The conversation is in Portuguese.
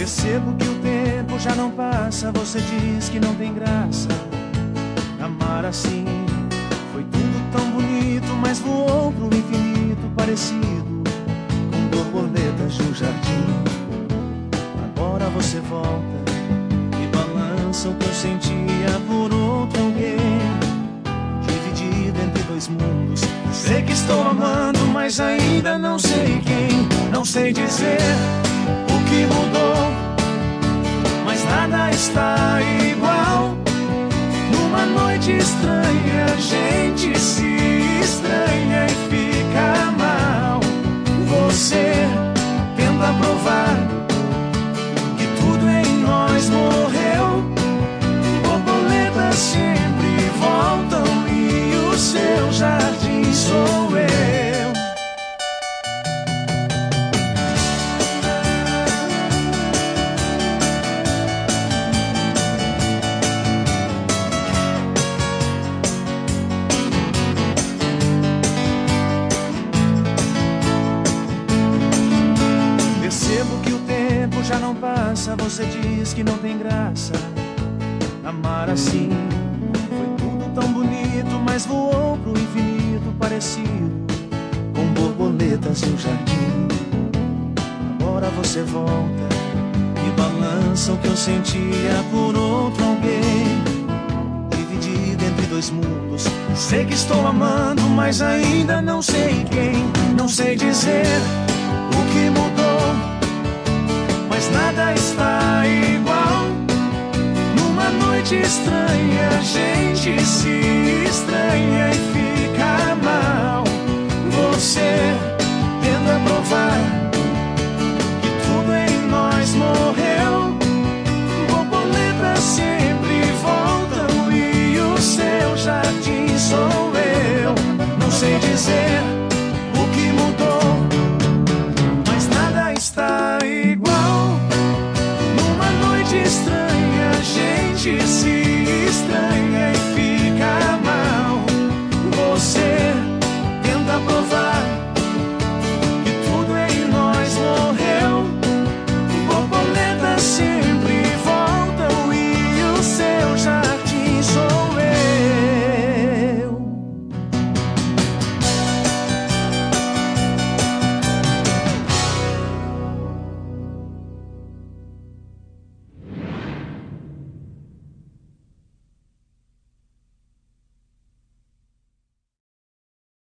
Percebo que o tempo já não passa. Você diz que não tem graça. Assim foi tudo tão bonito, mas voou pro infinito parecido com borboletas de um jardim. Agora você volta e balança o que eu sentia por outro alguém. Dividido entre dois mundos. Sei que estou amando, mas ainda não sei quem. Não sei dizer o que mudou estranha, que o tempo já não passa. Você diz que não tem graça. Amar assim foi tudo tão bonito, mas voou pro infinito parecido com borboletas no jardim. Agora você volta e balança o que eu sentia por outro alguém. Dividido entre dois mundos. Sei que estou amando, mas ainda não sei quem. Não sei dizer o que mudou, nada está igual. Numa noite estranha, a gente se